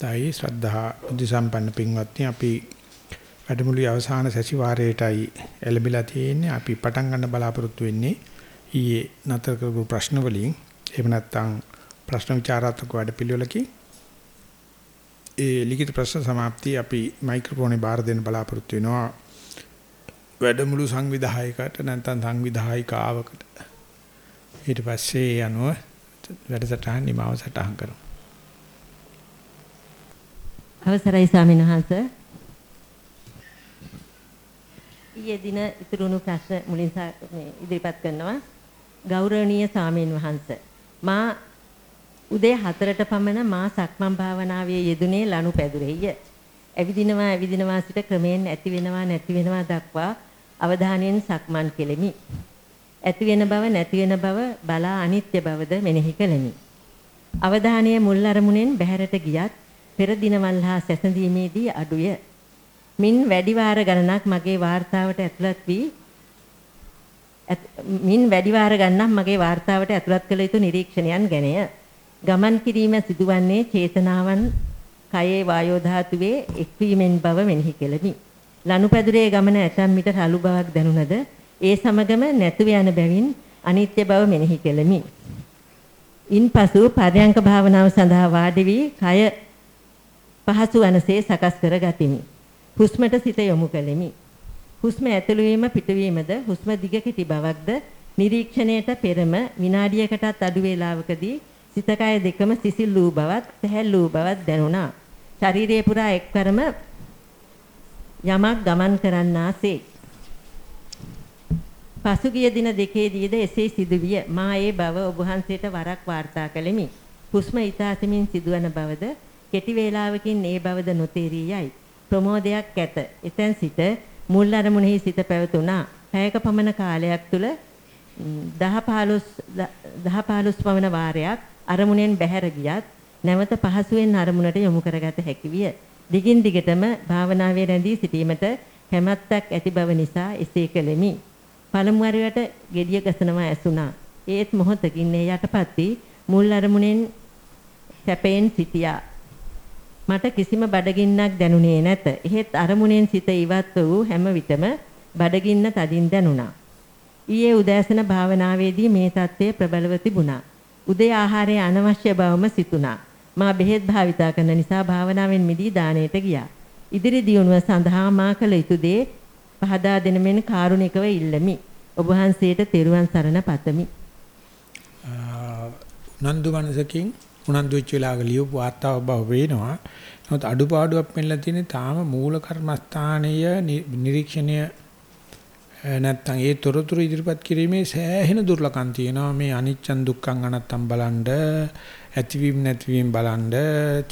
දෛ ශ්‍රද්ධා බුද්ධ සම්පන්න පින්වත්නි අපි වැඩමුළුවේ අවසාන සැසිවාරයටයි එළඹිලා තියෙන්නේ. අපි පටන් ගන්න බලාපොරොත්තු වෙන්නේ ඊයේ නතර කරපු ප්‍රශ්න වලින් එහෙම නැත්නම් ප්‍රශ්න විචාරාත්මක වැඩපිළිවෙලකින්. ඒ ලිඛිත ප්‍රශ්න સમાප්තිය අපි මයික්‍රොෆෝනේ බාර දෙන්න බලාපොරොත්තු වෙනවා. වැඩමුළු සංවිධායකට නැත්නම් සංවිධායිකාවකට. ඊට පස්සේ යනුව වැඩසටහන නිමාව සටහන් කරමු. අවසරයි ස්වාමීන් වහන්ස. ඊයේ දින ඉතුරුණු ප්‍රශ්න මුලින් මේ ඉදිරිපත් කරනවා. ගෞරවනීය ස්වාමීන් වහන්ස. මා උදේ 4ට පමණ මා සක්මන් භාවනාවේ යෙදුනේ ලනු පැදුරෙය. ඇවිදිනවා ඇවිදිනවා සිට ක්‍රමයෙන් ඇති වෙනවා නැති වෙනවා දක්වා අවධානයෙන් සක්මන් කෙලෙමි. ඇති වෙන බව නැති වෙන බව බලා අනිත්‍ය බවද මෙනෙහි කළෙමි. අවධානයේ මුල් අරමුණෙන් බැහැරට ගියත් පෙර දිනවල් හා සැසඳීමේදී අඩුය. මින් වැඩි වාර ගණනක් මගේ වார்த்தාවට ඇතුළත් වී මින් වැඩි වාර ගණනක් මගේ වார்த்தාවට ඇතුළත් කළ යුතු නිරීක්ෂණයන් ගැනය. ගමන් කිරීම සිදුවන්නේ චේතනාවන් කයේ වායෝ ධාතුවේ එක්වීමෙන් බව මෙනෙහි කෙලමි. ලනුපැදුරේ ගමන ඇතම් විට රළු බවක් දැනුණද ඒ සමගම නැතුව යන බැවින් අනිත්‍ය බව මෙනෙහි කෙලමි. ඉන්පසු පරයන්ක භාවනාව සඳහා වාඩි වී කය පහසු වනසේ සකස් කර ගතිමි. හුස්මට සිත යොමු කළෙමි. හුස්ම ඇතුළු වීම පිටවීමද හුස්ම දිග කෙටි බවක්ද නිරීක්ෂණයට පෙරම විනාඩියකටත් අඩු වේලාවකදී සිත කය දෙකම සිසිල් වූ බවත් සැහැල්ලු වූ බවත් දැනුණා. ශරීරයේ පුරා එක්වරම යමක් ගමන් කරන්නාසේ. පසුගිය දින දෙකේදීද එසේ සිදුවිය. මා ඒ බව ඔබ වහන්සේට වරක් වාර්තා කළෙමි. හුස්ම ඊතාසමින් සිදුවන බවද කෙටි වේලාවකින් ඒ බවද නොතේරී යයි. ප්‍රමෝදයක් ඇත. එතෙන් සිට මුල් අරමුණෙහි සිට පැවතුණා. පැයක පමණ කාලයක් තුල 10 15 10 15 පමණ වාරයක් අරමුණෙන් බැහැර ගියත් නැවත පහසුවෙන් අරමුණට යොමු කරගත හැකි විය. දිගින් දිගටම භාවනාවේ රැඳී සිටීමට කැමැත්තක් ඇති බව නිසා එසේ කළෙමි. පළමු වරයට gediya ගසනවා ඇසුණා. ඒත් මොහොතකින් ඒ යටපත් වී මුල් අරමුණෙන් සැපයෙන් සිටියා. මට කිසිම බඩගින්නක් දැනුනේ නැත. එහෙත් අරමුණෙන් සිත ඉවත් වූ හැම විටම බඩගින්න තදින් දැනුණා. ඊයේ උදෑසන භාවනාවේදී මේ தත්ත්වය ප්‍රබලව තිබුණා. උදේ ආහාරයේ අනවශ්‍ය බවම සිතුණා. මා බෙහෙත් භාවිතා කරන නිසා භාවනාවෙන් මිදී දාණයට ගියා. ඉදිරි දියුණුව සඳහා මා කළ යුතු දේ පහදා දෙන මෙන් කාරුණිකව ඉල්ලමි. ඔබ වහන්සේට තෙරුවන් සරණ පතමි. නන්දු මනසකින් උනන්දු වෙච්ච වෙලාවක ලියපු වාර්තාවක් බව පේනවා. නමුත් අඩුපාඩුවක් පෙන්ලා තියෙන්නේ තාම මූල කර්මස්ථානීය නිරීක්ෂණය නැත්තම් ඒ තොරතුරු ඉදිරිපත් කිරීමේ සෑහෙන දුර්ලකම් තියෙනවා. මේ අනිච්චන් දුක්ඛං අනත්තම් බලන්ඩ ඇතිවීම නැතිවීම බලන්ඩ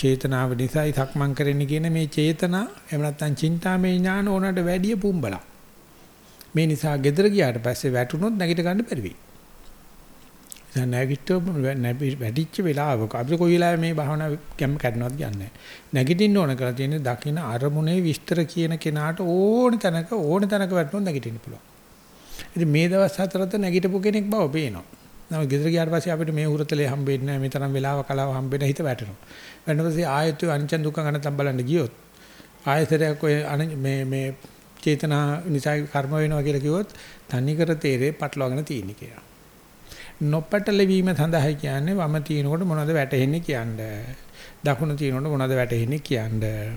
චේතනාව නිසායි සක්මන් කරන්නේ කියන මේ චේතනා එහෙම නැත්තම් චින්තාමය ඥාන ඕනට වැඩිය පුම්බලා. මේ නිසා gedara ගියාට පස්සේ වැටුනොත් නැගිට ගන්න බැරි වෙයි. දැන් නැගිට්ටෝ වැඩිච්ච වෙලාවක අපි කොයි වෙලාවෙ මේ භාවනා ගැම්ම කඩනවත් කියන්නේ නැගිටින්න ඕන කරලා තියෙන්නේ දකින්න අරමුණේ විස්තර කියන කෙනාට ඕන තැනක ඕන තැනක වැටුණොත් නැගිටින්න පුළුවන්. ඉතින් මේ දවස් හතරත් නැගිටපු කෙනෙක් බව පේනවා. නම ගෙදර ගියාට පස්සේ අපිට මේ උරතලේ හම්බෙන්නේ නැහැ මේ තරම් වෙලාව කලාව හම්බෙන්න හිත වැටෙනවා. වැටෙන පස්සේ ආයෙත් අනිච්ච දුක්ඛ ගණතම් බලන්න ගියොත් ආයතරයක් ඔය මේ මේ චේතනා නිසා කර්ම වෙනවා කියලා කිව්වොත් තනිකර තේරේ පටලවාගෙන තියෙන කියලා. නොපැටලවීම සඳහා කියන්නේ වම තිනකොට මොනවද වැටෙන්නේ කියන්නේ. දකුණ තිනකොට මොනවද වැටෙන්නේ කියන්නේ.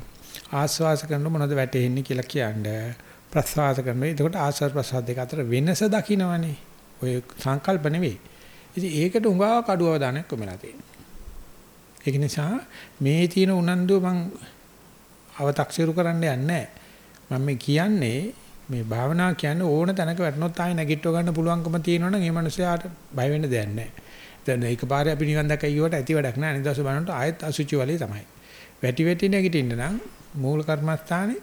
ආස්වාස කරනකොට මොනවද වැටෙන්නේ කියලා කියන්නේ. ප්‍රසවාස කරනකොට එතකොට ආස්වාස ප්‍රසවාස දෙක අතර වෙනස දකින්නවනේ. ඔය සංකල්ප නෙවෙයි. ඉතින් ඒකට උඟා කඩුවව දානක් කොමලා තියෙනවා. ඒක නිසා මේ තියෙන උනන්දුව මං අව탁සිරු කරන්න යන්නේ මම කියන්නේ මේ භාවනා කියන්නේ ඕන තැනක වැටුනොත් ආයෙ නැගිටව ගන්න පුළුවන්කම තියෙනවනම් ඒ මනුස්සයාට බය වෙන්න දෙයක් නැහැ. දැන් එකපාරේ අපි නිකන් දැක්කයි කියවට ඇති වැඩක් නැහැ. අනිත් දවසේ බලනකොට ආයෙත් අසුචි වලේ තමයි. වැටි වැටි නැගිටින්න නම් මූල කර්මස්ථානේ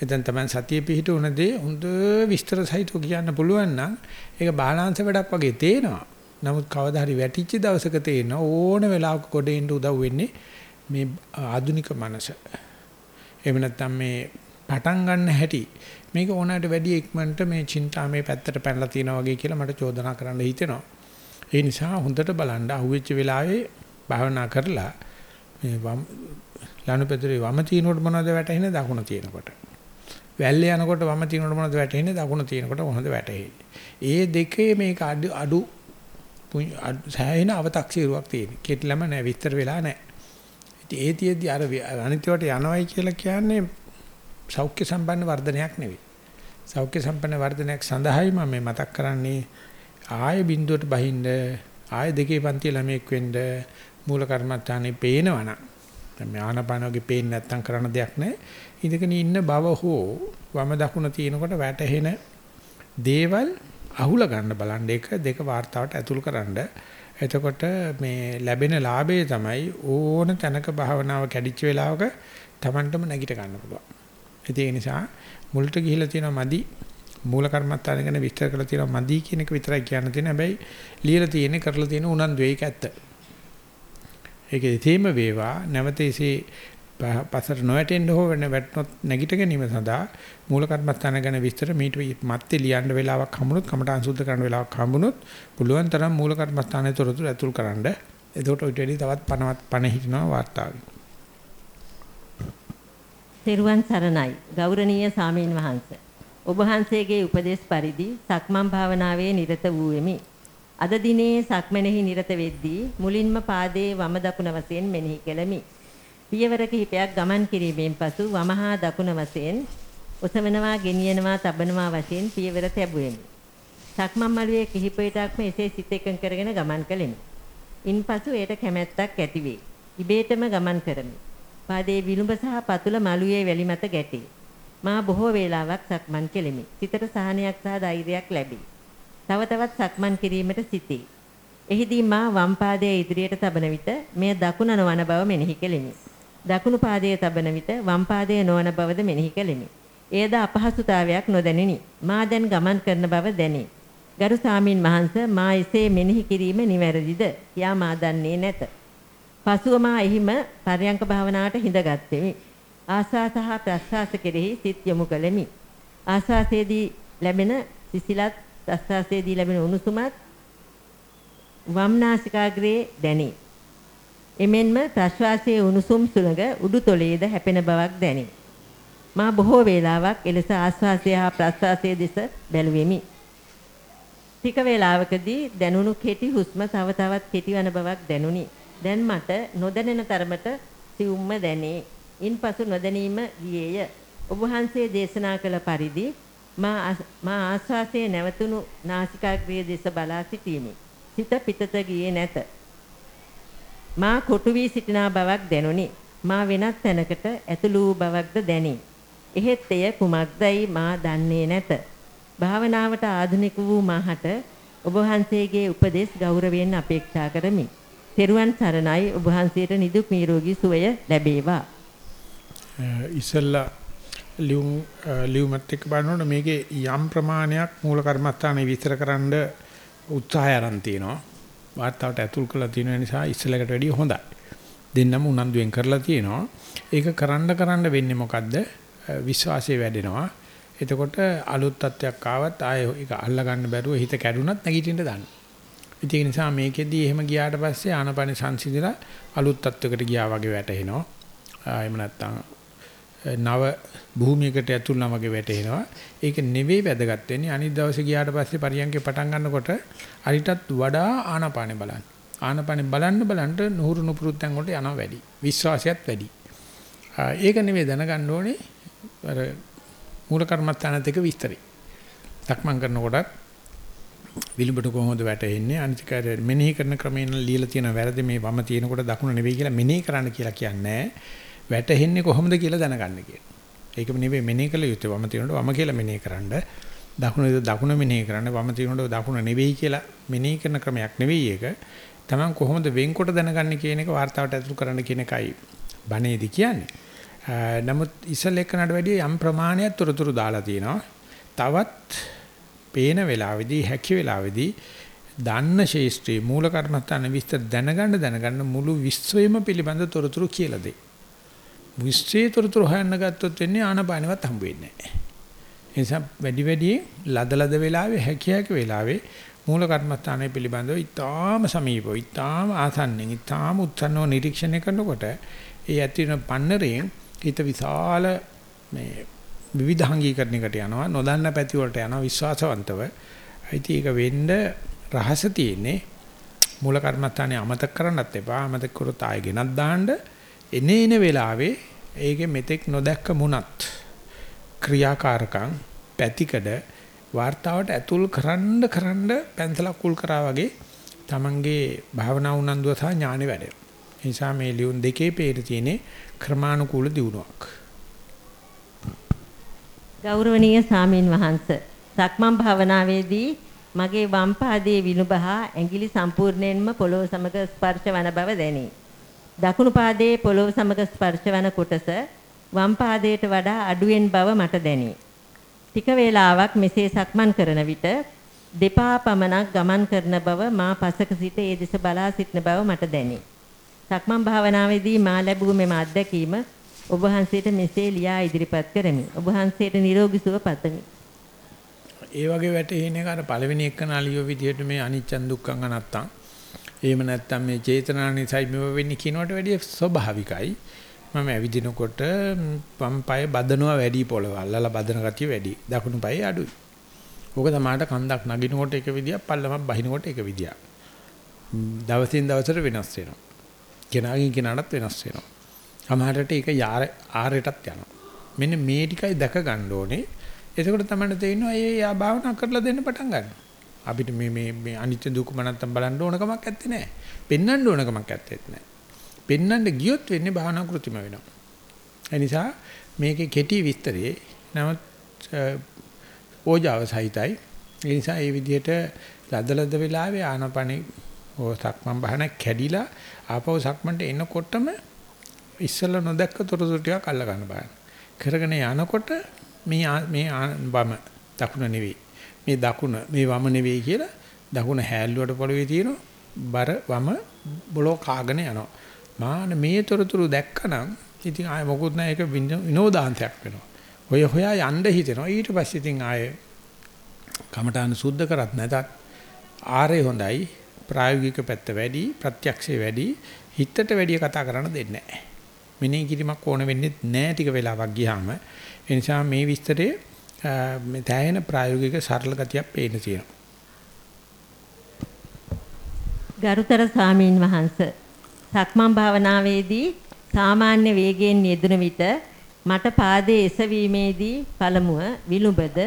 එතෙන් තමයි සතිය පිහිට උනදී හොඳ විස්තර සහිතව කියන්න පුළුවන් නම් ඒක බාලාංශ වැඩක් වගේ තේනවා. නමුත් කවදා හරි වැටිච්ච දවසක තේන ඕන වෙලාවක ගොඩේන්න උදව් වෙන්නේ මේ ආධුනික මනස. එහෙම නැත්නම් මේ පටන් ගන්න හැටි මේක ඕනෑමට වැඩි ඉක්මනට මේ චින්තාමේ පැත්තට පැනලා තියෙනවා වගේ කියලා මට චෝදනා කරන්න හිතෙනවා. ඒ නිසා හොඳට බලන්න අහුවෙච්ච වෙලාවේ භාවනා කරලා මේ වම් ලනුපෙදුරේ වම තිනකොට මොනවද වැටෙන්නේ දකුණ තිනකොට. වැල්ලේ යනකොට වම තිනකොට මොනවද වැටෙන්නේ දකුණ තිනකොට මොනවද වැටෙන්නේ. ඒ දෙකේ මේක අඩු අඩු සෑහෙන අව탁සීරුවක් තියෙන. කෙටලම නැහැ විස්තර වෙලා නැහැ. ඉතින් ඒ තියේදී අර අනිත්‍යවට යනවයි කියලා කියන්නේ සෞඛ්‍ය සම්පන්න වර්ධනයක් නෙවෙයි. සෞඛ්‍ය සම්පන්න වර්ධනයක් සඳහායි මම මේ මතක් කරන්නේ ආය බින්දුවට බහින්න ආය දෙකේ පන්ති ළමයෙක් වෙන්න මූල කර්මත්තානේ පේනවනම් දැන් මේ ආනපාන වගේ පේන්නේ නැත්තම් කරන්න දෙයක් නැහැ. ඉඳගෙන ඉන්න බව හෝ වම දකුණ තියෙනකොට වැටහෙන දේවල් අහුල ගන්න බලන්න එක දෙක වார்த்தාවට ඇතුල් කරන්න. එතකොට මේ ලැබෙන ලාභය තමයි ඕන තැනක භාවනාව කැඩිච්ච වෙලාවක Tamanටම නැගිට ගන්න පුළුවන්. ඒ නිසා මුලට ගිහිලා තියෙනවා මදි මූල කර්මත්තාන ගැන විස්තර කරලා තියෙනවා මදි කියන එක විතරයි කියන්න තියෙන හැබැයි ලියලා තියෙන්නේ කරලා තියෙන උනන්දු ඒක ඇත්ත. ඒකේ තේම වේවා නැවතීසේ පසට නොවැටෙන්න හෝ වෙන වැටනොත් නැගිට ගැනීම සඳහා මූල කර්මස්ථාන ගැන විස්තර මීට මැත්තේ ලියන්න වෙලාවක් හම්බුනොත් කමඨාන් සුද්ධ කරන්න වෙලාවක් හම්බුනොත් පුළුවන් තරම් මූල කර්මස්ථානයේ තොරතුරු ඇතුල් කරන්න. එතකොට ඔය ටෙලි තවත් පනවත් පණ හිටිනවා වාර්තාවේ. තෙරුවන් සරණයි ගෞරවනීය සාමීන් වහන්ස. ඔබ වහන්සේගේ උපදේශ පරිදි සක්මන් භාවනාවේ නිරත වූෙමි. අද දිනේ සක්මනේහි නිරත වෙද්දී මුලින්ම පාදයේ වම දකුණ වශයෙන් මෙනෙහි කෙලමි. පියවර කිහිපයක් ගමන් කිරීමෙන් පසු වමහා දකුණ වශයෙන් ඔසවනවා, ගෙනියනවා, තබනවා වශයෙන් පියවර තැබුවෙමි. සක්මන් මළුවේ කිහිප විටක්ම එසේ සිත එකඟ කරගෙන ගමන් කළෙමි. ඉන්පසු ඒට කැමැත්තක් ඇතිවේ. ඉබේටම ගමන් කරමි. පාදයේ විලුඹ සහ පතුල මළුවේ වැලි මත ගැටේ. මා බොහෝ වේලාවක් සක්මන් කෙලිමි. සිතට සහනයක් සහ ධෛර්යයක් ලැබේ. තව තවත් සක්මන් කිරීමට සිටී. එහිදී මා වම් පාදයේ ඉදිරියට තබන විට මෙය දකුණ නොවන බව මෙනෙහි කෙලිමි. දකුණු පාදයේ තබන විට වම් පාදයේ නොවන බවද මෙනෙහි කෙලිමි. එයද අපහසුතාවයක් නොදැනිනි. මා දැන් ගමන් කරන බව දැනේ. ගරු සාමින් වහන්ස මා එසේ මෙනෙහි කිරීම නිවැරදිද? කියා මා දන්නේ නැත. පසුව මා එහිම පරයන්ක භාවනාවට හිඳගත්ෙමි. ආස්වාස සහ ප්‍රස්වාස කෙරෙහි සිත් යොමු කළෙමි. ආස්වාසයේදී ලැබෙන සිසිලත් ප්‍රස්වාසයේදී ලැබෙන උණුසුමත් වම්නාසිකාග්‍රේ දැනේ. එමෙන්ම ප්‍රශ්වාසයේ උණුසුම් සුළඟ උඩුතොලේද හැපෙන බවක් දැනේ. මා බොහෝ වේලාවක් එලෙස ආස්වාසය හා ප්‍රස්වාසයේ දෙස බැලුවෙමි. ටික වේලාවකදී දැනුණු කෙටි හුස්ම තව තවත් කෙටි වන බවක් දැනුනි. දැන් මට නොදැනෙන තරමට සිවුම්ම දැනේ. ඉන්පසු නොදැනීම ගියේය. ඔබ වහන්සේ දේශනා කළ පරිදි මා මා ආස්වාසයේ නැවතුණු නාසිකාග්‍රයේ දෙස බලා සිටීමේ. සිත පිටත ගියේ නැත. මා කොටු වී සිටිනා බවක් දැනුනි. මා වෙනත් තැනකට ඇතුළු වූ බවක්ද දැනේ. එහෙත් එය කුමක්දයි මා දන්නේ නැත. භාවනාවට ආධුනික වූ මාහට ඔබ වහන්සේගේ උපදෙස් ගෞරවයෙන් අපේක්ෂා කරමි. තෙරුවන් සරණයි ඔබ වහන්සේට නිදුක් නිරෝගී සුවය ලැබේවා. ඉසල්ලා ලියුම් ලියුමත් එක්ක බලනකොට මේකේ යම් ප්‍රමාණයක් මූල කර්මස්ථානේ විස්තරකරනද උත්සාහය අරන් තිනවා. වාර්තාවට ඇතුල් කරලා තියෙන නිසා ඉස්සලකට වැඩිය හොඳයි. දෙන්නම උනන්දුවෙන් කරලා තියෙනවා. ඒක කරන්න කරන්න වෙන්නේ මොකද්ද? විශ්වාසය වැඩෙනවා. එතකොට අලුත් තත්යක් ආවත් ආයෙ ඒක අල්ලා ගන්න බැරුව හිත කැඩුනත් නැගිටින්න දාන්න. ඒ නිසා මේකෙදී එහෙම ගියාට පස්සේ ආනපන සංසිඳලා අලුත් තත්වයකට ගියා වගේ වැටෙනවා. එහෙම නැත්නම් නව භූමියකට ඇතුල්නා වගේ වැටෙනවා. ඒක නෙවෙයි වැදගත් වෙන්නේ. අනිත් දවසේ ගියාට පස්සේ පරියන්කේ පටන් ගන්නකොට අරිටත් වඩා ආනාපානෙ බලන්න. ආනාපානෙ බලන්න බලන්න නුහුරු නුපුරුත්තන් වලට යනවා වැඩි. විශ්වාසයත් වැඩි. ඒක නෙවෙයි දැනගන්න ඕනේ අර මූල කර්මස්ථානත් එක්ක විස්තරي. සක්මන් කරනකොටත් විලුඹට කොහොමද වැටෙන්නේ අනිතික මෙනෙහි කරන ක්‍රමයෙන් ලියලා තියෙන වැරදි මේ වම තියෙනකොට දකුණ නෙවෙයි කියලා මෙනෙහි කරන්න කියලා කියන්නේ වැටෙන්නේ කොහොමද කියලා දැනගන්න කියන. ඒකම නෙවෙයි මෙනෙහි කළ යුත්තේ වම තියෙනකොට වම කියලා මෙනෙහි කරන්න දකුණේද දකුණ මෙනෙහි කරන්න වම තියෙනකොට දකුණ නෙවෙයි කියලා මෙනෙහි කරන ක්‍රමයක් නෙවෙයි ඒක. Taman කොහොමද වෙන්කොට දැනගන්නේ කියන එක වார்த்தාවට ඇතුළු කරන්න කියන එකයි බණේදි කියන්නේ. නමුත් ඉස්සල් එක්කනට වැඩිය යම් ප්‍රමාණයක් තොරතුරු දාලා තිනවා. තවත් පේන වෙලාවේදී හැකි වෙලාවේදී දන්න ශේෂ්ත්‍රී මූල කර්මස්ථාන විස්තර දැනගන්න දැනගන්න මුළු විශ්වයම පිළිබඳ තොරතුරු කියලා දෙයි. විශ්වයේ තොරතුරු හොයන්න ගත්තොත් වෙන්නේ ආනපානවත් හම්බ වෙන්නේ නැහැ. ඒ නිසා වැඩි වැඩි ලද ලද වෙලාවේ හැකියාක වෙලාවේ මූල කර්මස්ථානය පිළිබඳව ඊටාම සමීපව ඊටාම ආසන්නෙන් ඊටාම උත්සන්නව නිරීක්ෂණය කරනකොට ඒ ඇතිවෙන පන්නරයෙන් හිත විශාල මේ විවිධාංගීකරණයකට යනවා නොදන්න පැති වලට යනවා විශ්වාසවන්තව. ඉතින් ඒක වෙන්න රහස තියෙන්නේ මූල කර්මස්ථානේ අමතක කරන්නත් එපා. අමතක කරොත් ආයෙ ගෙනත් දාන්න. එනේ එන වෙලාවේ ඒකේ මෙතෙක් නොදැක්ක මුණත් ක්‍රියාකාරකම් පැතිකඩ වார்த்தාවට ඇතුල් කරන්න කරන්න පැන්සලක් කුල් කරා වගේ තමන්ගේ භාවනා උනන්දුව සහ ඥානෙ වැඩේ. ඒ නිසා මේ ලියුම් දෙකේ peer තියෙන්නේ ක්‍රමානුකූල දියුණුවක්. ගෞරවනීය සාමීන් වහන්ස සක්මන් භාවනාවේදී මගේ වම් පාදයේ විනුබහා ඇඟිලි සම්පූර්ණයෙන්ම පොළොව සමග ස්පර්ශ වන බව දැනේ. දකුණු පාදයේ පොළොව සමග ස්පර්ශ වන කොටස වම් පාදයට වඩා අඩුවෙන් බව මට දැනේ. ටික වේලාවක් මෙසේ සක්මන් කරන විට දෙපා පමණක් ගමන් කරන බව මා පසක සිට ඒ දෙස බලා සිටන බව මට දැනේ. සක්මන් භාවනාවේදී මා ලැබූ මෙම අත්දැකීම ඔබ වහන්සේට මෙසේ ලියා ඉදිරිපත් කරමි. ඔබ වහන්සේට නිරෝගී සුව පතමි. ඒ වගේ වැටෙන එක අර පළවෙනි එක නාලියෝ විදිහට මේ අනිච්චන් දුක්ඛං අනත්තං. එහෙම නැත්නම් මේ චේතනානිසයි මෙව වෙන්නේ කියනවට වැඩිය ස්වභාවිකයි. මම ඇවිදිනකොට වම් පාය බදනවා වැඩි පොළව. අල්ලලා බදන ගතිය වැඩි. දකුණු පාය අඩුයි. ඕක තමයි කන්දක් නගිනකොට එක විදියක්, පල්ලමක් බහිනකොට එක විදියක්. දවසින් දවසට වෙනස් වෙනවා. කෙනාගෙන් කෙනාටත් වෙනස් වෙනවා. සමහරට ඒක ආරයටත් යනවා. මෙන්න මේ ටිකයි දැක ගන්න ඕනේ. එතකොට තමයි තේරෙනවා ඒ යා භාවනා කරලා දෙන්න පටන් ගන්නවා. අපිට මේ මේ මේ අනිත්‍ය දුක මනත්තම් බලන්න ඕන කමක් නැත්තේ නෑ. පෙන්වන්න ඕන කමක් නැත්තේ නෑ. පෙන්වන්න ගියොත් වෙන්නේ භාවනා කෘතිම වෙනවා. ඒ නිසා මේකේ කෙටි විස්තරේ නමුත් ඕජාව සහිතයි. ඒ නිසා මේ විදිහට ලදලද වෙලාවේ ආනපනේ ඕ සක්මන් බහන කැඩිලා ආපහු සක්මන්ට එනකොටම ඉස්සෙල්ලා නොදැක්ක තොරතුරු ටිකක් අල්ල ගන්න බලන්න. කරගෙන යනකොට මේ මේ වම දකුණ නෙවෙයි. මේ දකුණ මේ වම නෙවෙයි කියලා දකුණ හැල්ලුවට පොළවේ තියෙන බර වම බොලෝ කාගෙන යනවා. මාන මේ තොරතුරු දැක්කනම් ඉතින් ආය මොකුත් නැහැ ඒක විනෝදාන්තයක් වෙනවා. ඔය හොයා යන්න හිතෙනවා. ඊට පස්සේ ඉතින් ආය කමඨාන සුද්ධ කරත් නැතත් ආරේ හොඳයි ප්‍රායෝගික පැත්ත වැඩි ප්‍රත්‍යක්ෂේ වැඩි හිතට වැඩි කතා කරන්න දෙන්නේ නැහැ. මෙනෙහි කිරීමක් ඕන වෙන්නේ නැහැ ටික වෙලාවක් ගියාම. ඒ නිසා මේ විස්තරේ මේ තැහෙන ප්‍රායෝගික සරල ගතියක් පේන්න තියෙනවා. ගරුතර සාමීන් වහන්ස සක්මන් භාවනාවේදී සාමාන්‍ය වේගයෙන් යෙදුන විට මට පාදයේ එසවීමේදී පළමුව විලුඹද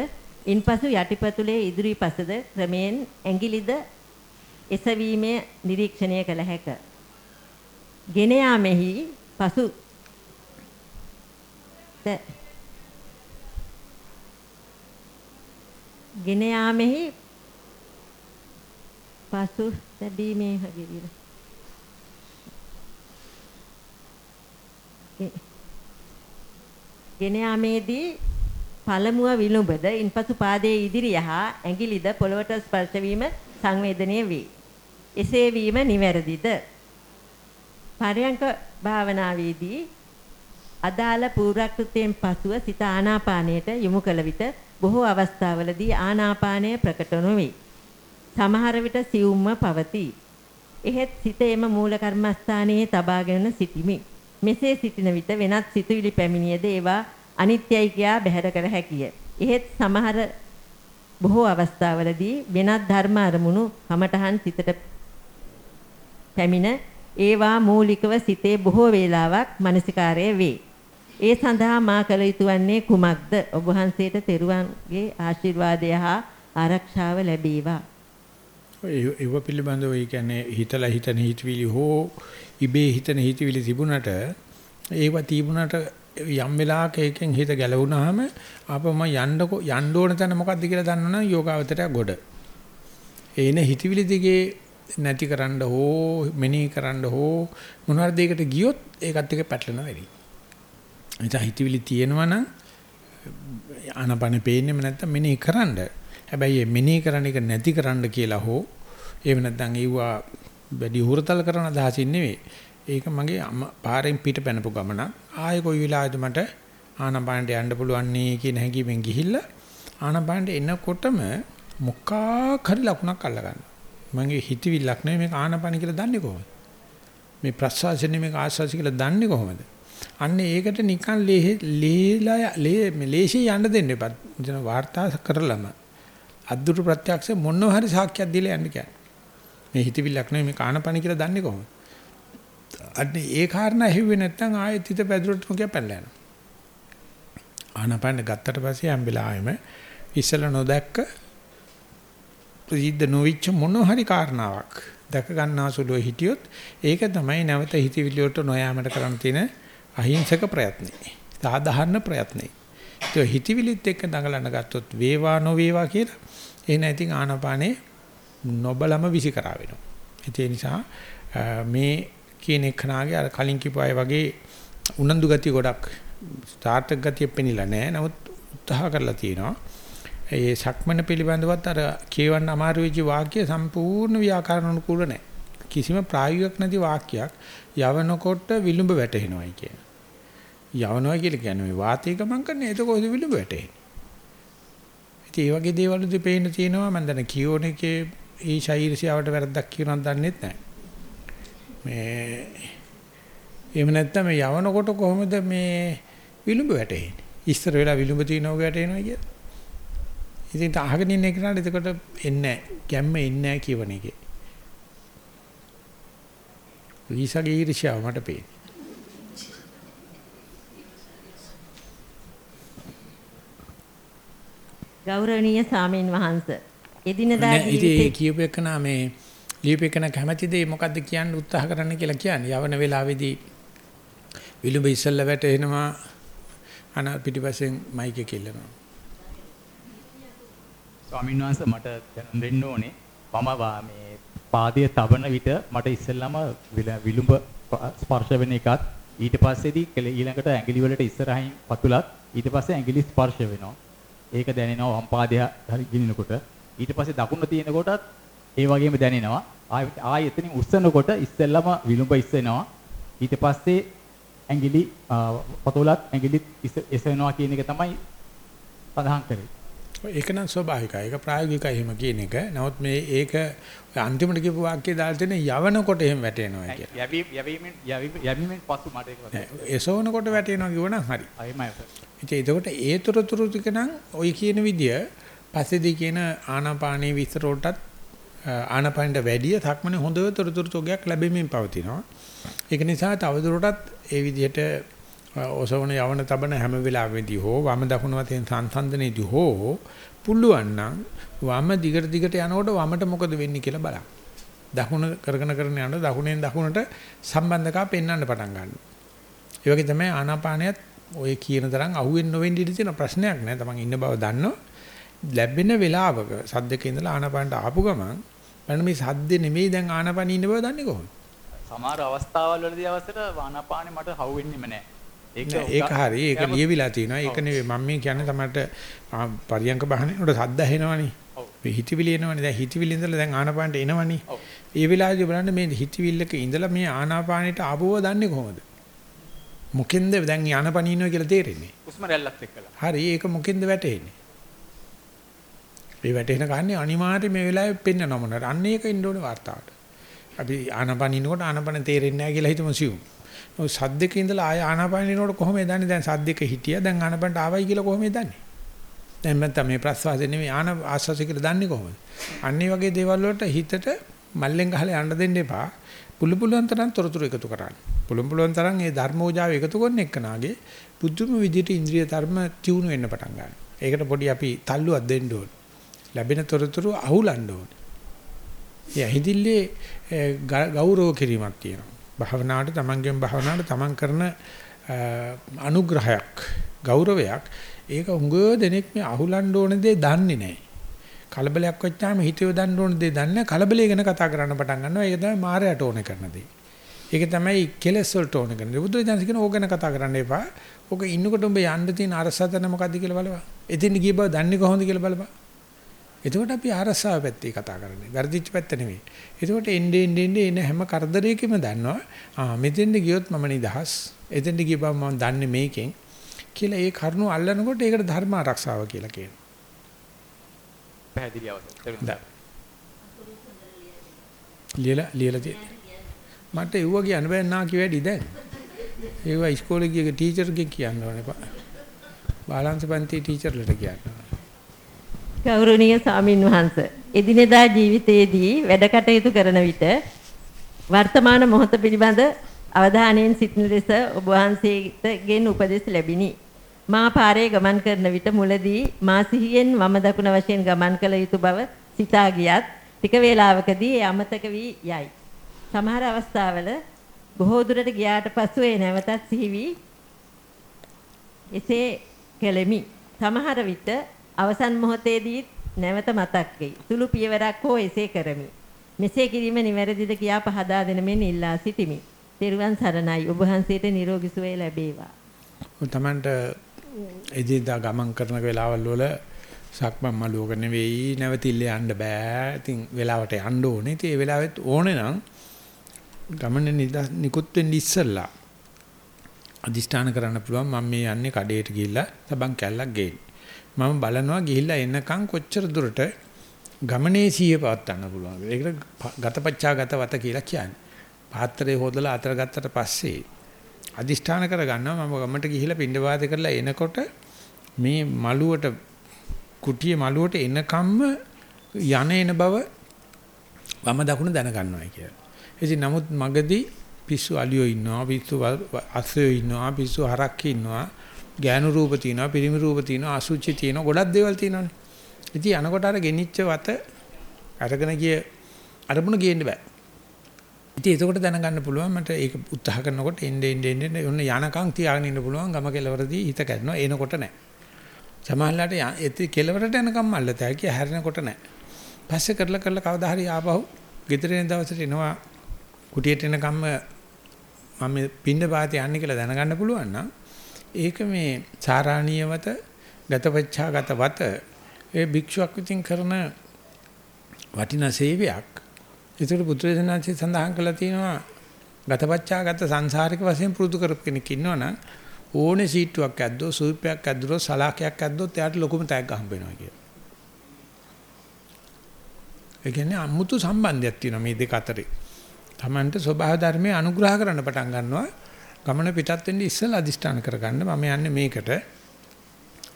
ඉන්පසු යටිපතුලේ ඉදිරි පසද ක්‍රමයෙන් ඇඟිලිද එසවීමේ නිරීක්ෂණය කළ හැක. ගෙන යාමෙහි පසු ගෙන යාමෙහි පසු තැබීමේ හැකියිද ගෙන යාමේදී පළමුව විලුඹද ඉන්පසු පාදයේ ඉදිරිය හා ඇඟිලිද පොළවට ස්පර්ශ වීම සංවේදනීය වේ. එසේ වීම නිවැරදිද? පරයන්ක භාවනාවේදී අදාළ පූර්වක්‍ෘතයෙන් පසුව සිත ආනාපානයට යොමු කළ විට බොහෝ අවස්ථාවලදී ආනාපානය ප්‍රකට නොවේ. සමහර විට සියුම්ව පවතී. එහෙත් සිත එම මූල කර්මස්ථානයේ තබාගෙන සිටිමි. මෙසේ සිටින විට වෙනත් සිතුවිලි පැමිණියද ඒවා අනිත්‍යයි කියා බැහැර කර හැකිය. එහෙත් සමහර බොහෝ අවස්ථාවලදී වෙනත් ධර්ම අරමුණු කමඨහන් සිතට පැමිණ ඒවා මූලිකව සිතේ බොහෝ වේලාවක් මනසිකාරය වේ. ඒ සඳහා මා කළ යුතු වන්නේ කුමක්ද? ඔබ වහන්සේට තෙරුවන්ගේ ආශිර්වාදය හා ආරක්ෂාව ලැබේවා. ඒව පිළිබඳව ඒ කියන්නේ හිතලා හිතන හිතවිලි හෝ ඉබේ හිතන හිතවිලි තිබුණට ඒව තිබුණට යම් වෙලාවක එකෙන් හිත ගැලවුණාම ආපම යන්නකො යන්න ඕන තැන මොකද්ද කියලා දන්නවනම් යෝගාවතරය ගොඩ. ඒන හිතවිලි දිගේ නැතිකරන්න හෝ මෙනෙහි කරන්න හෝ මොනවාර දෙයකට ගියොත් ඒකත් එක්ක පැටලෙනවා වැඩි. එතන හිතවිලි තියෙනවා නම් ආනපන පේන්නේම නැත්තම් මෙනෙහි කරන්න. හැබැයි මේ මෙනෙහි කරන එක නැති කරන්න කියලා හෝ එහෙම නැත්නම් ඒවා වැඩි හුරතල් කරන අදහසින් නෙවෙයි. ඒක මගේ පාරෙන් පිට පැනපු ගමන. ආයෙ කොයි වෙලාවද මට ආනපානට යන්න පුළුවන් නේ කියන හැඟීමෙන් ගිහිල්ලා ආනපානට එනකොටම මොකක් හරි ලකුණක් අල්ලගන්න. මගේ හිතවිල්ලක් නෙවෙයි මේක ආනපන කියලා දන්නේ කොහොමද? මේ ප්‍රසවාසනේ මේක ආස්වාසි කියලා දන්නේ කොහොමද? අන්න ඒකට නිකන් ලේලා මේ ලේසිය යන්න දෙන්න එපා. ජන වාර්තා කරලම අද්දුරු ප්‍රත්‍යක්ෂ මොනව හරි සාක්ෂියක් දීලා යන්න කියන්නේ. මේ හිතවිල්ලක් නෙවෙයි මේ ආනපන කියලා දන්නේ කොහොමද? අන්න ඒ කාරණා ඇහුවේ නැත්නම් ආයෙත් හිත පැදුරට මොකිය පැනලා යනවා. ආනපන ගත්තට පස්සේ හැම වෙලාවෙම ඉස්සල නොදැක්ක ප්‍රසිද්ධ නොවිච්ච මොන හරි කාරණාවක් දැක ගන්නාසුලුව හිටියොත් ඒක තමයි නැවත හිතවිලි වලට නොයාමට කරන්න තියෙන අහිංසක ප්‍රයත්නේ. සාධාරණ ප්‍රයත්නේ. ඒ හිතවිලිත් එක්ක දඟලන ගත්තොත් වේවා නොවේවා කියලා එහෙ නැතිනම් ආනපානේ නොබලම විසි කරා වෙනවා. ඒ නිසා මේ කියන එකනාගේ අර කලින් කිව්ව අය වගේ උනන්දු ගතිය ගොඩක් ස්ටාර්ට් ගතිය පෙනිලා නැහැ. නමුත් උත්සාහ කරලා තියෙනවා. ඒ සක්මන පිළිබඳවත් අර කියවන්න අමාරු වෙච්ච වාක්‍ය සම්පූර්ණ ව්‍යාකරණ අනුකූල නැහැ. කිසිම ප්‍රායෝගික නැති වාක්‍යයක් යවනකොට විලුඹ වැටෙනවයි කියන. යවනවා කියලා කියන්නේ මේ වාතය ගමන් කරන්නේ එතකොට විලුඹ වැටෙන්නේ. ඉතින් මේ වගේ දේවල් උදේ පේන්න තියෙනවා මම දැන් කියෝන එකේ ඒ ශෛර්ෂයාවට වැරද්දක් කියනවද දන්නෙත් නැහැ. මේ එහෙම නැත්නම් මේ යවනකොට කොහොමද මේ විලුඹ වැටෙන්නේ? ඉස්සර වෙලා විලුඹ තියනවා වැටෙනවා කියලා. ඉතින් අහගෙන ඉන්න එකට එතකොට එන්නේ ගැම්ම එන්නේ කියවන එකේ. වීසගේ ඊර්ෂ්‍යාව මට පේන්නේ. ගෞරවනීය සාමීන් වහන්ස. එදිනදා ජීවිතේ කියූපේකන මේ ලියූපේකන කැමැතිද මොකද්ද කියන්න උත්සාහ කරන්න කියලා කියන්නේ. යවන වෙලාවේදී විලුඹ ඉස්සල්ල වැටෙනවා. අන පිටිපස්සෙන් මයික් එක කෙල්ලනවා ස්වාමීන් වහන්සේ මට දෙන්න ඕනේ. මම මේ පාදයේ තබන විට මට ඉස්සෙල්ලාම විලුඹ ස්පර්ශ වෙන එකත් ඊට පස්සේදී ඊළඟට ඇඟිලි වලට ඉස්සරහින් පතුලත් ඊට පස්සේ ඇඟිලි ස්පර්ශ වෙනවා. ඒක දැනෙනවා වම් පාදය හරි ගිනිනකොට. ඊට පස්සේ දකුණ තියෙනකොටත් ඒ වගේම දැනෙනවා. ආයෙ ආයෙ එතනින් උස්සනකොට ඉස්සෙල්ලාම විලුඹ ඉස්සෙනවා. ඊට පස්සේ ඇඟිලි පතුලත් ඇඟිලි එසෙනවා කියන එක තමයි සඳහන් කරේ. ඒක නම් ස්වභාවිකයි. ඒක ප්‍රායෝගිකයි එහෙම කියන එක. නමුත් මේ ඒක අන්තිමට කියපු වාක්‍යය දාලා තියෙන යවනකොට එහෙම වැටෙනවා කියලා. යැවීමෙන් යැවීමෙන් පසු මට ඒක වදේ. එසවනකොට වැටෙනවා කියවනම් හරි. අයිමයි. ඉතින් එතකොට ඒ තොරතුරු ටික නම් ওই කියන විදිය පස්සේදී කියන ආනාපානී විස්තර වලටත් ආනාපානට වැඩිය සක්මනේ හොඳ තොරතුරු තෝගයක් ලැබෙමින් පවතිනවා. ඒක නිසා තවදුරටත් ඒ විදිහට ඔසවන යවන තබන හැම වෙලාවෙදී හෝ වම දකුණ වතෙන් සංසන්දනයේදී හෝ පුළුවන් නම් වම දිගට දිගට යනකොට වමට මොකද වෙන්නේ කියලා බලන්න. දකුණ කරගෙන කරගෙන යනකොට දකුණෙන් දකුණට සම්බන්ධකම් පෙන්වන්න පටන් ගන්නවා. ඒ වගේ තමයි ආනාපානයත් ඔය කියන තරම් අහුවෙන්න නොවෙන්න ඉඩ තියෙන ප්‍රශ්නයක් නෑ. තමන් ඉන්න බව දන්නවා. ලැබෙන වෙලාවක සද්දක ඉඳලා ආනාපානට ආපු ගමන් බලන්න මේ සද්දේ නෙමෙයි දැන් ආනාපානෙ ඉන්න බව දන්නේ කොහොමද? සමහර අවස්ථාවල් වලදී අවසර ආනාපානෙ මට හවුවෙන්නෙම නෑ. ඒක හරි. ඒක ලියවිලා තියෙනවා. ඒක නෙවෙයි. මම මේ කියන්නේ තමයි පරියංක බහනේනොට සද්ද ඇහෙනවනේ. මේ හිතවිලි එනවනේ. දැන් හිතවිලි ඉඳලා දැන් ආනාපානට එනවනේ. ඒ වෙලාවේදී බලන්න මේ හිතවිල්ලක ඉඳලා මේ ආනාපානෙට ආපුව දන්නේ කොහොමද මොකෙන්ද දැන් යන පනිනවා කියලා තේරෙන්නේ. උස්ම රැල්ලත් එක්කලා. හරි ඒක මොකෙන්ද වැටෙන්නේ? මේ වැටෙන කන්නේ අනිවාර්ය මේ වෙලාවේ පෙන්න නමනට. අන්න ඒක ඉන්න ඕනේ වார்த்தාවට. අපි ආනපනිනකොට ආනපන තේරෙන්නේ නැහැ කියලා හිතමු සිව්. ඔය සද්දක ඉඳලා ආය ආනපනිනකොට කොහොමද දන්නේ? දැන් සද්දක හිටියා. දැන් ආනපනට ආවයි කියලා කොහොමද දන්නේ? දැන් මම මේ ප්‍රස්වාසය නෙමෙයි ආන ආස්වාසය කියලා දන්නේ කොහොමද? අන්න වගේ දේවල් වලට හිතට මල්ලෙන් ගහලා යන්න දෙන්න එපා. පුළු පුළුවන් තරම් තොරතුරු එකතු කරන්න. පුළු පුළුවන් තරම් මේ ධර්මෝජාව එකතු කරන එක්කනාගේ බුද්ධම විදිහට ඉන්ද්‍රිය ධර්ම තියුණු වෙන්න පටන් ගන්නවා. ඒකට පොඩි අපි තල්ලුවක් දෙන්න ඕන. ලැබෙන තොරතුරු අහුලන්න ඕන. ඒ හිදිල්ලේ ගෞරව කිරීමක් තියෙනවා. භාවනාවට තමන්ගෙන් භාවනාවට තමන් කරන අනුග්‍රහයක් ගෞරවයක් ඒක උඟ දෙනෙක් මේ අහුලන්න ඕන දේ දන්නේ නැහැ. කලබලයක් වෙච්චාම හිතේ දන්න ඕන දේ දන්නේ කලබලය ගැන කතා කරන්න පටන් ගන්නවා. ඒක තමයි මායයට ඕන කරන දේ. ඒක තමයි කෙලස් වලට ඕන කරන දේ. බුදු දහම කියන ඕක ගැන කතා කරන්න එපා. ඕක ඉන්නකොට උඹ යන්න තියෙන අරසතන මොකද්ද කියලා බලපන්. එතින් ගිය බව දන්නේ කොහොමද කියලා බලපන්. එතකොට අපි ආරස්සාව පැත්තේ කතා කරන්නේ. වැරදිච්ච පැත්ත නෙවෙයි. එතකොට එන්නේ එන්නේ එන හැම කරදරයකම දන්නවා. ආ මෙතෙන්ද ගියොත් මම නිදහස්. එතෙන්ද ගියපම මම දන්නේ මේකෙන් කියලා ඒ කරුණු අල්ලනකොට ඒකට ධර්ම ආරක්ෂාව කියලා කියනවා. පැහැදිලි. හොඳයි. ලියලා ලියලා තියෙන. මට එව්ව කියන්න බෑ නාකි වැඩි දැන්. ඒවා ඉස්කෝලේ ගිය ටීචර්ගෙන් කියන්න ඕනේ. බාලාංශ පන්ති ටීචර්ලට කියන්න. ගෞරවනීය ස්වාමින් වහන්සේ එදිනෙදා ජීවිතයේදී වැඩ කටයුතු කරන විට වර්තමාන මොහොත පිළිබඳ අවධානයෙන් සිටින ලෙස ඔබ වහන්සේගෙන් උපදෙස් ලැබිනි. මා පාරේ ගමන් කරන විට මුලදී මා සිහියෙන් වම දකුණ වශයෙන් ගමන් කළ යුතු බව සිතා ගියත් ටික වේලාවකදී ඒ අමතක වී යයි. සමහර අවස්ථාවල බොහෝ දුරට ගියාට පසු ඒ නැවතත් සිහි වී එසේ කෙලෙමි. සමහර විට අවසන් මොහොතේදී නැවත මතක් වෙයි. සුළු පියවරක් හෝ එසේ කරමි. මෙසේ කිරීම නිවැරදිද කියා පහදා දෙන මෙන් ඉල්ලා සිටිමි. තෙරුවන් සරණයි. ඔබ වහන්සේට නිරෝගී සුවය ලැබේවා. ඔය Tamanට එදිනදා ගමන් කරන වෙලාවල් වල සක්මන් මළුවක නෙවෙයි නැවතිල්ල යන්න බෑ. ඉතින් වෙලාවට යන්න ඕනේ. ඉතින් ඒ වෙලාවෙත් ඕනේ නම් ගමනේ නිකුත් වෙන්න ඉස්සෙල්ලා අදිෂ්ඨාන කරන්න පුළුවන් මම මේ යන්නේ කඩේට ගිහිල්ලා සබන් කැල්ලක් ගේන්න. මම බලනවා ගිහිල්ලා එනකන් කොච්චර දුරට ගමනේ සිහිය පවත්වන්න පුළුවන්. ඒකට ගතපච්චා ගතවත කියලා කියන්නේ. පාත්‍රය හොදලා අතර ගත්තට පස්සේ අදිෂ්ඨාන කරගන්නවා මම ගමට ගිහිල්ලා පින්ඩ වාදේ කරලා එනකොට මේ මළුවට කුටියේ මළුවට එනකම්ම යන එන බව වම දකුණ දැනගන්නවා කියලා. ඉතින් නමුත් මගදී පිස්සු අලියෝ ඉන්නවා පිස්සු අස්සයෝ ඉන්නවා පිස්සු හරක් ඉන්නවා ගෑනු රූප තියෙනවා පිරිමි රූප තියෙනවා අසුචි තියෙනවා ගොඩක් දේවල් තියෙනවානේ. ඉතින් අනකොට අර ගෙනිච්ච වත අරගෙන ගිය අරමුණ ගේන්න බෑ. ඉතින් එතකොට දැනගන්න පුළුවන් මට ඒක උත්සාහ කරනකොට එන්නේ එන්නේ එන්නේ ඔන්න යනකම් තියාගෙන ඉන්න පුළුවන්. ගම කෙලවරදී හිත කැඩනවා. එනකොට නෑ. සමහරලාට එති කෙලවරට යනකම් අල්ලත හැකි හැරෙනකොට නෑ. පස්සේ කරලා කරලා කවදා හරි ආපහු ගෙදර එන දවසට එනවා. කුටියට එනකම්ම මම පින්න පාතේ යන්නේ කියලා දැනගන්න පුළුවන් නම් ඒක මේ සාරාණීයවත ගතවච්ඡා ගතවත ඒ භික්ෂුවක් විසින් කරන වටිනා සේවයක් ඒකට බුදුරජාණන්සේ සඳහන් කළා තියෙනවා ගතපච්චා ගත සංසාරික වශයෙන් පුරුදු කරපු කෙනෙක් ඉන්නවනම් ඕනේ සීට්ටුවක් ඇද්දෝ සූපයක් ඇද්දෝ සලාකයක් ඇද්දොත් එයාට ලොකුම තෑග්ග හම්බ වෙනවා කියලා. ඒ කියන්නේ අමුතු සම්බන්ධයක් තියෙනවා මේ දෙක අතරේ. Tamanට ස්වභාව ධර්මයේ අනුග්‍රහ කරන්න පටන් ගන්නවා. ගමන පිටත් වෙන්න ඉස්සෙල්ලා අදිෂ්ඨාන කරගන්න මම යන්නේ මේකට.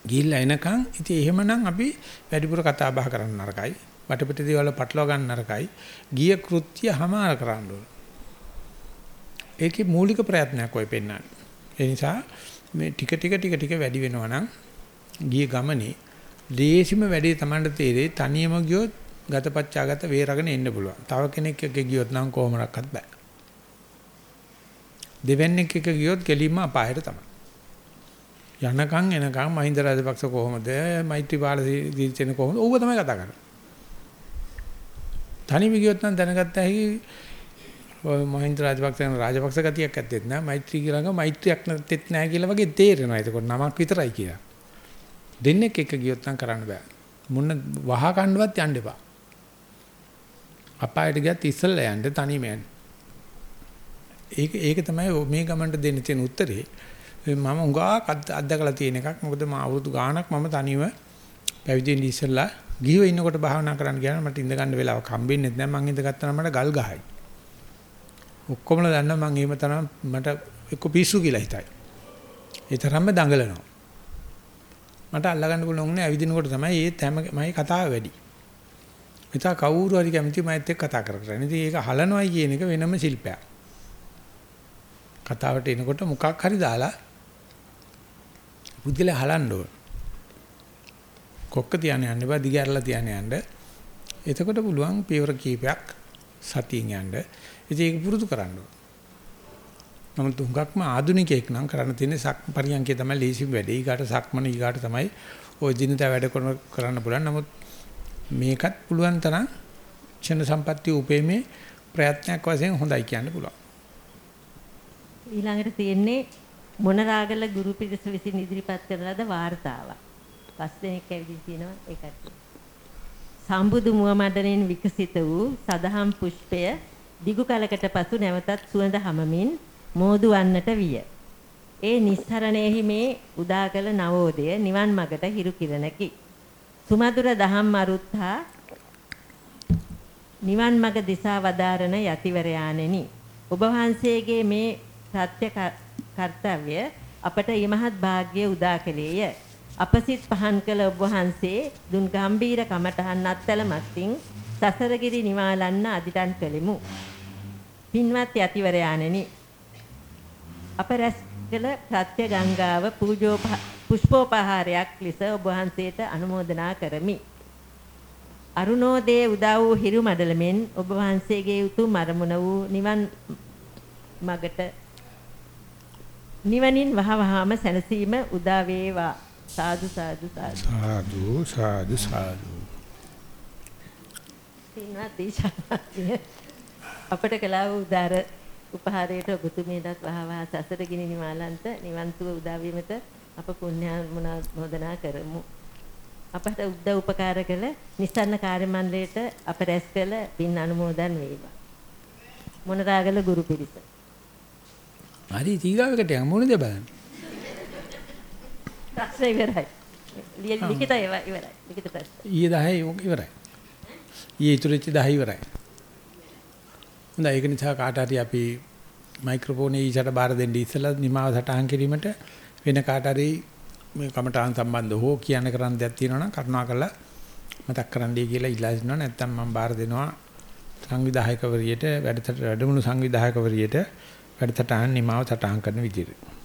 ගිහිල්ලා එනකන් ඉතින් එහෙමනම් අපි වැඩිපුර කතා බහ කරන්න නරකයි. වටපිට දේවල් පටලවා ගන්න නරකයි. ගිය කෘත්‍ය හමාර කරන්න ඕන. ඒකේ මූලික ප්‍රයත්නයක් ඔය පෙන්වන්නේ. ඒ නිසා මේ ටික ටික ටික ටික වැඩි වෙනවා නම් ගිය ගමනේ දේශිම වැඩි තමන්ට තේරෙයි තනියම ගියොත් ගතපච්චාගත වේරගෙන එන්න පුළුවන්. තව කෙනෙක් එක්ක ගියොත් නම් කොහොමරක්වත් බෑ. දෙවන්නේක් එක්ක ගියොත් කෙලින්ම අපායට තමයි. යනකම් එනකම් මහින්ද රාජපක්ෂ කොහොමද? මෛත්‍රීපාල දීර්චන කොහොමද? ඌව තමයි කතා කරන්නේ. තනියම ගියොත් නම් දැනගත්ත හැකි ඔය මහින්ද රාජපක්ෂයන් රාජපක්ෂ ගතියක් ඇත්තෙත් නෑ මෛත්‍රී කියලාම මෛත්‍රියක් නැත්තෙත් නෑ කියලා වගේ තේරෙනවා. ඒකකොට නමක් විතරයි කියලා. දෙන්නෙක් එක ගියොත් නම් කරන්න බෑ. මුන්න වහ කණ්ඩවත් යන්න එපා. අපායට ගියත් ඉස්සෙල්ලා යන්න තනියම යන්න. ඒක ඒක තමයි මේ ගමන්ට දෙන්න තියෙන උත්තරේ. මම උගාක් අත්දකලා තියෙන එකක්. මොකද මම අවුරුදු ගාණක් මම තනියම පැවිදි වෙන්න ඉස්සෙල්ලා ගිහිව ඉන්නකොට භාවනා කරන්න ගියාම මට ඉඳ ගන්න වෙලාවක් හම්බෙන්නේ නැහැ. මං ඉඳගත්තා නම් මට ගල් ගහයි. ඔක්කොමලා දන්නවා මං එහෙම තරම් මට එක්ක පිස්සු කියලා හිතයි. ඒ තරම්ම දඟලනවා. මට අල්ලගන්න පුළුවන් නේ ඇවිදිනකොට තමයි ඒ තැම මගේ කතාව වැඩි. මෙතන කවුරු හරි කැමති මයිත් එක්ක කතා කර කර. ඉතින් ඒක හලනවයි කියන එක වෙනම ශිල්පයක්. කතාවට එනකොට මොකක් හරි දාලා පුද්ගලයා හලන්න ඕන. කොක්ක තියන්න යන්න බෑ දිගහැරලා තියන්න යන්න. එතකොට පුළුවන් පියවර කීපයක් සතියෙන් යන්න. ඉතින් ඒක පුරුදු කරන්න ඕන. නමුත් හුඟක්ම ආදුනිකයෙක් නම් කරන්න තියෙන්නේ සක් පරියන්කේ තමයි ලේසිම වැඩේ. ඊගාට සක්මන ඊගාට තමයි ওই දිනදා වැඩ කරන්න පුළුවන්. නමුත් මේකත් පුළුවන් තරම් ක්ෂණ සම්පත්‍ය උපේමේ ප්‍රයත්නයක් වශයෙන් හොඳයි කියන්න පුළුවන්. ඊළඟට තියෙන්නේ මොනරාගල ගුරු පිරිස විසින් ඉදිරිපත් කරන ලද වාර්තාවක්. පස් දෙනෙක් ඇවිදින් තියෙනවා ඒකට. සම්බුදු මුව මඩලෙන් විකසිත වූ සදහම් පුෂ්පය දිගු කලකට පසු නැවතත් සුවඳ හමමින් මෝදු වන්නට විය. ඒ නිස්සරණයෙහි මේ උදාකල නවෝදය නිවන් මගට හිරු කිරණකි. සුමధుර දහම් මරුත්හා නිවන් මඟ දිසා වදාරන යතිවරයාණෙනි ඔබ වහන්සේගේ මේ සත්‍ය කර්තව්‍ය අපට ඊමහත් වාග්ය උදා කළේය අපසිට පහන් කළ ඔබ වහන්සේ දුන් ගම්බීර කමඨහන් අත්තල මත්ින් සසරගිරි නිවාලන්න අදිටන් කළෙමු පින්වත් යතිවරයාණෙනි අප රැස් කළ සත්‍ය ගංගාව පූජෝ පුෂ්පෝපහාරයක් ලෙස ඔබ වහන්සේට අනුමෝදනා කරමි. අරුණෝදයේ උදා වූ හිරු මඩලමෙන් ඔබ වහන්සේගේ උතුම් අරමුණ වූ නිවන් මගට නිවනින් වහවහාම සැනසීම උදා වේවා. සාදු සාදු සාදු. සාදු සාදු සාදු. පින්වත් දීශානාතිය අපට කළා වූ උදාර උපහාරයට ඔබතුමීටත් වහවහ සසර ගිනි නිවාලන්ත නිවන් සුව උදා වීමට අප පුණ්‍යානුමෝදනා කරමු. අපට උද්ද උපකාර කළ නිස්සන්න කාර්ය මණ්ඩලයට අප රැස් කළ පින් අනුමෝදන් වේවා. මොනරාගල ගුරු පිරිස. හරි තීගාවකට යමු මොනද බලන්න. ප්‍රශ්න ඉවරයි. ලිඛිත ඒවා ඉවරයි. ලිඛිත ප්‍රශ්න. ඊයේ 10 ඕක ඉවරයි. ඊයේ ඉතුරු වෙච්ච 10 ඉවරයි. හොඳයි ඒක නිසා කාට හරි අපි මයික්‍රොෆෝනේ ඊසට බාර දෙන්න ඉස්සලා නිමාව සටහන් කිරීමට වෙන කාට හරි මේ කමටහන් සම්බන්ධ හෝ කියන්න කරන්න දෙයක් තියෙනවා නම් කරුණාකරලා මතක් කරන්නයි කියලා ඉල්ලා සිටිනවා නැත්නම් මම බාර දෙනවා සංවිධායකවරියට වැඩසට වැඩමුණු සංවිධායකවරියට වැඩසටහන් නිමාව සටහන් කරන විදිහට